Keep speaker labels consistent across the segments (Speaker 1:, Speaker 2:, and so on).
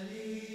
Speaker 1: علی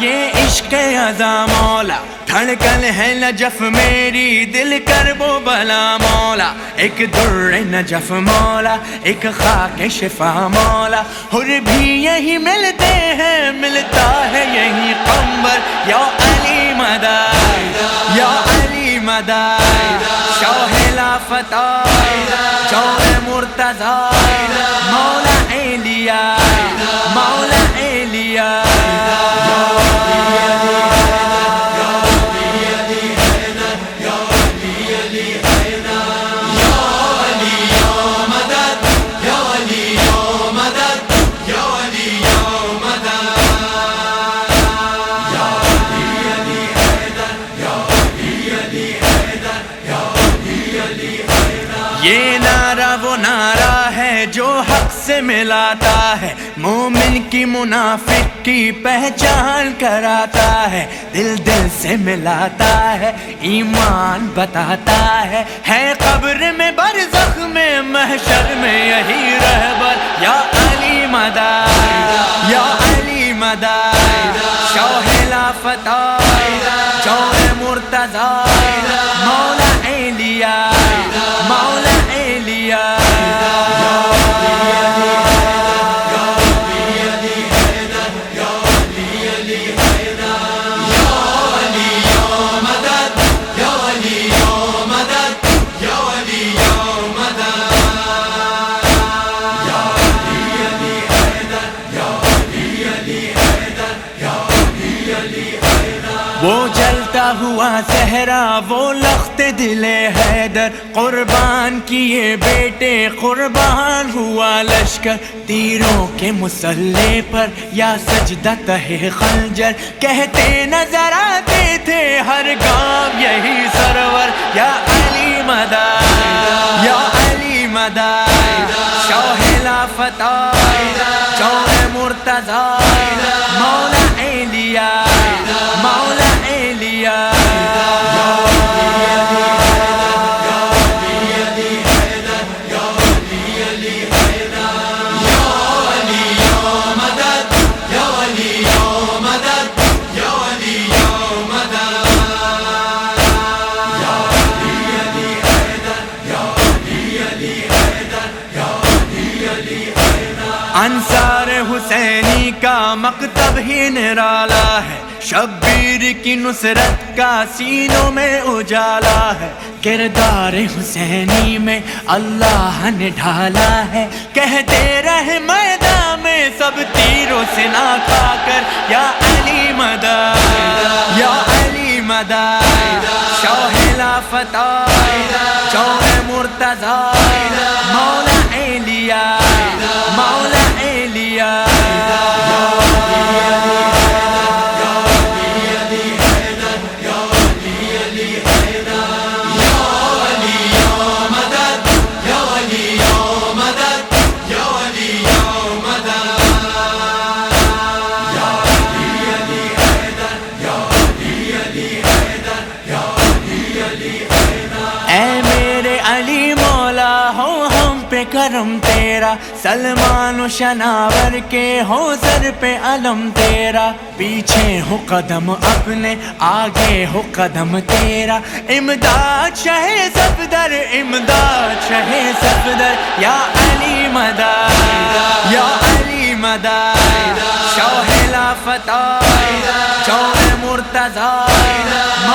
Speaker 1: یہ عشق ازا مولا دھڑکن ہے نجف میری، دل کر وہ بلا مولا۔ ایک در نجف مولا، ایک خاک شفا مولا۔ ہر بھی یہی ملتے ہیں، ملتا ہے یہی قمبر یا علی مدا یا علی مدا شوہ لا فتح چور مرتضی۔ مولا ایلیا مولا ایلیا سے ملاتا ہے۔ مومن کی منافق کی پہچان کراتا ہے۔ دل دل سے ملاتا ہے، ایمان بتاتا ہے۔ ہے قبر میں برزخ میں، محشر میں یہی رہبر۔ یا علی مدا یا علی مدا شوہ لا فتح چور مرتضی، مولا ایلیا مولا ایلیا صحرا، وہ لخت دل حیدر۔ قربان کیے بیٹے، قربان ہوا لشکر۔ تیروں کے مسلح پر یا سجدہ تہ خنجر۔ کہتے نظر آتے تھے انصار حسینی کا مکتب ہی نرالا ہے۔ شبیر کی نصرت کا سینوں میں اجالا ہے۔ کردار حسینی میں اللہ نے ڈھالا ہے۔ کہتے رہے میدان میں سب تیروں سے نہ کھا کر یا سلمان و شناور کے ہو سر پہ علم تیرا، پیچھے ہو قدم اپنے، آگے ہو قدم تیرا۔ امداد شہ صفدر، امداد شہ صفدر۔ یا علی مدا یا علی مدا شوہ لا فتح چور مرتضی۔